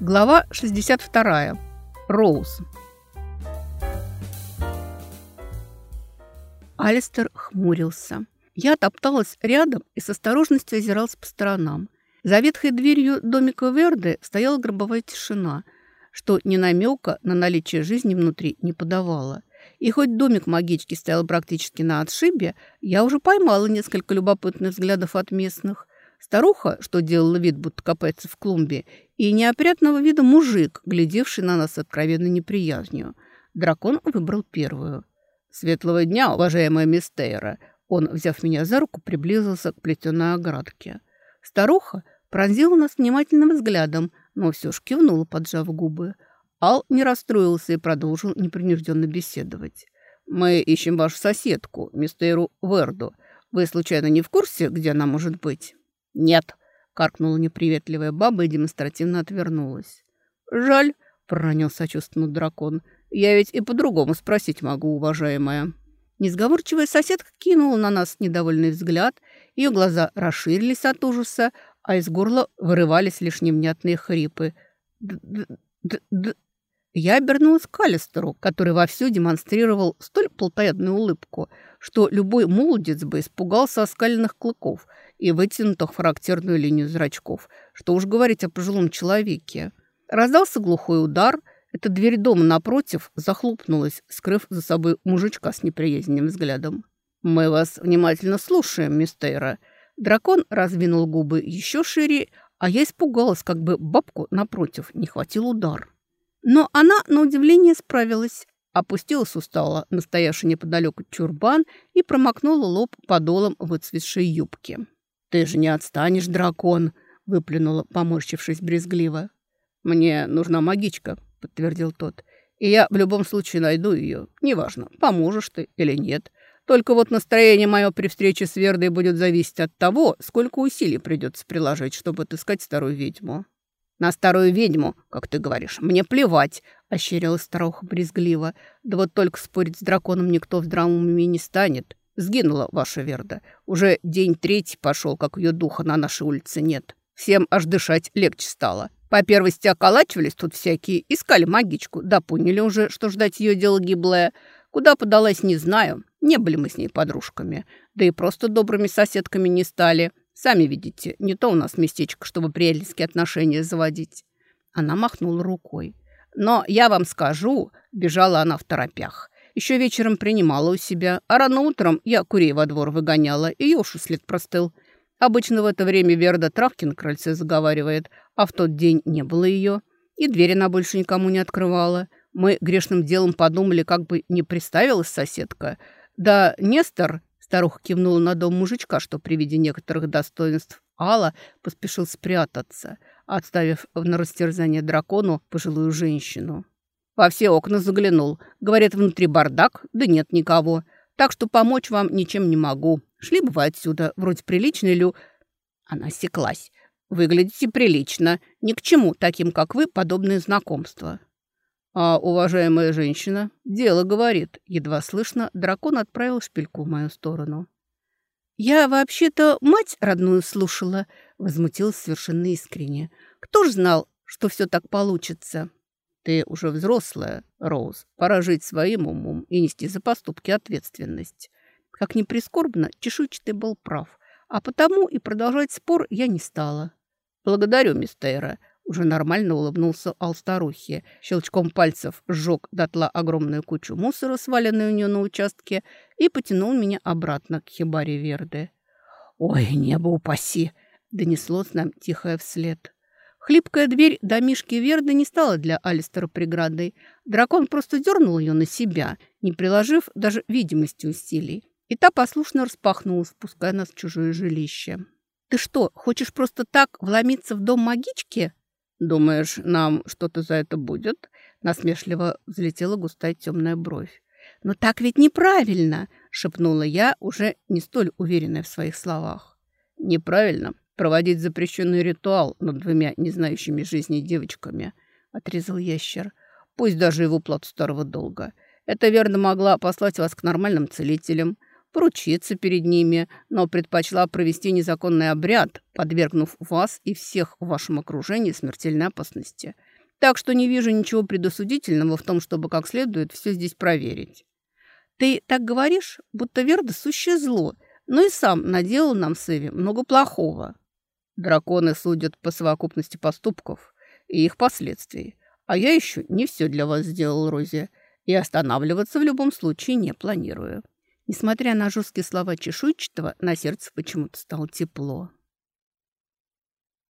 Глава 62. Роуз. Алистер хмурился. Я топталась рядом и с осторожностью озиралась по сторонам. За ветхой дверью домика Верды стояла гробовая тишина, что ни намека на наличие жизни внутри не подавала. И хоть домик магички стоял практически на отшибе, я уже поймала несколько любопытных взглядов от местных. Старуха, что делала вид, будто копается в клумбе, и неопрятного вида мужик, глядевший на нас с откровенной неприязнью. Дракон выбрал первую. «Светлого дня, уважаемая мисс Тейра!» Он, взяв меня за руку, приблизился к плетеной оградке. Старуха пронзила нас внимательным взглядом, но все ж кивнула, поджав губы. Ал не расстроился и продолжил непринужденно беседовать. «Мы ищем вашу соседку, мистеру Верду. Вы, случайно, не в курсе, где она может быть?» «Нет», — каркнула неприветливая баба и демонстративно отвернулась. «Жаль», — проронил сочувственно дракон. «Я ведь и по-другому спросить могу, уважаемая». Несговорчивая соседка кинула на нас недовольный взгляд, ее глаза расширились от ужаса, а из горла вырывались лишь невнятные хрипы. Д -д -д я обернулась к Алистеру, который вовсю демонстрировал столь плотоядную улыбку, что любой молодец бы испугался оскаленных клыков и вытянутых характерную линию зрачков, что уж говорить о пожилом человеке. Раздался глухой удар, эта дверь дома напротив захлопнулась, скрыв за собой мужичка с неприязненным взглядом. «Мы вас внимательно слушаем, мистера». Дракон раздвинул губы еще шире, а я испугалась, как бы бабку напротив не хватил удар. Но она, на удивление, справилась. Опустилась устало на стоявший неподалеку чурбан и промокнула лоб подолом выцветшей юбки. «Ты же не отстанешь, дракон!» — выплюнула, поморщившись брезгливо. «Мне нужна магичка», — подтвердил тот. «И я в любом случае найду ее. Неважно, поможешь ты или нет. Только вот настроение мое при встрече с Вердой будет зависеть от того, сколько усилий придется приложить, чтобы отыскать старую ведьму». «На старую ведьму, как ты говоришь, мне плевать», — ощерилась старуха брезгливо. «Да вот только спорить с драконом никто в здравом уме не станет. Сгинула ваша Верда. Уже день третий пошел, как ее духа на нашей улице нет. Всем аж дышать легче стало. По первости околачивались тут всякие, искали магичку, да поняли уже, что ждать ее дело гиблое. Куда подалась, не знаю. Не были мы с ней подружками. Да и просто добрыми соседками не стали. Сами видите, не то у нас местечко, чтобы приятельские отношения заводить». Она махнула рукой. «Но я вам скажу, бежала она в торопях. Еще вечером принимала у себя, а рано утром я курей во двор выгоняла, и уж след простыл. Обычно в это время Верда травки на крыльце заговаривает, а в тот день не было ее. И дверь она больше никому не открывала. Мы грешным делом подумали, как бы не приставилась соседка. Да Нестор Старуха кивнула на дом мужичка, что при виде некоторых достоинств Алла поспешил спрятаться, отставив на растерзание дракону пожилую женщину. Во все окна заглянул. Говорят, внутри бардак, да нет никого. Так что помочь вам ничем не могу. Шли бы вы отсюда, вроде приличной лю... Она секлась. Выглядите прилично. Ни к чему таким, как вы, подобные знакомства. «А уважаемая женщина, дело говорит», — едва слышно, дракон отправил шпильку в мою сторону. «Я вообще-то мать родную слушала», — возмутилась совершенно искренне. «Кто ж знал, что все так получится?» «Ты уже взрослая, Роуз. Пора жить своим умом и нести за поступки ответственность». Как ни прискорбно, чешуйчатый был прав, а потому и продолжать спор я не стала. «Благодарю, мистера. Уже нормально улыбнулся Ал старухе. Щелчком пальцев сжег дотла огромную кучу мусора, сваленную у нее на участке, и потянул меня обратно к хибаре Верды. «Ой, небо упаси!» — донеслось нам тихое вслед. Хлипкая дверь домишки Верды не стала для Алистера преградой. Дракон просто дернул ее на себя, не приложив даже видимости усилий. И та послушно распахнулась, спуская нас в чужое жилище. «Ты что, хочешь просто так вломиться в дом магички?» «Думаешь, нам что-то за это будет?» Насмешливо взлетела густая темная бровь. «Но так ведь неправильно!» — шепнула я, уже не столь уверенная в своих словах. «Неправильно проводить запрещенный ритуал над двумя не знающими жизни девочками», — отрезал ящер. «Пусть даже и в уплату старого долга. Это верно могла послать вас к нормальным целителям, поручиться перед ними, но предпочла провести незаконный обряд, подвергнув вас и всех в вашем окружении смертельной опасности. Так что не вижу ничего предосудительного в том, чтобы как следует все здесь проверить. Ты так говоришь, будто Верда сущее зло, но и сам наделал нам с Эви много плохого. Драконы судят по совокупности поступков и их последствий. А я еще не все для вас сделал, Рози, и останавливаться в любом случае не планирую. Несмотря на жесткие слова чешуйчатого, на сердце почему-то стало тепло.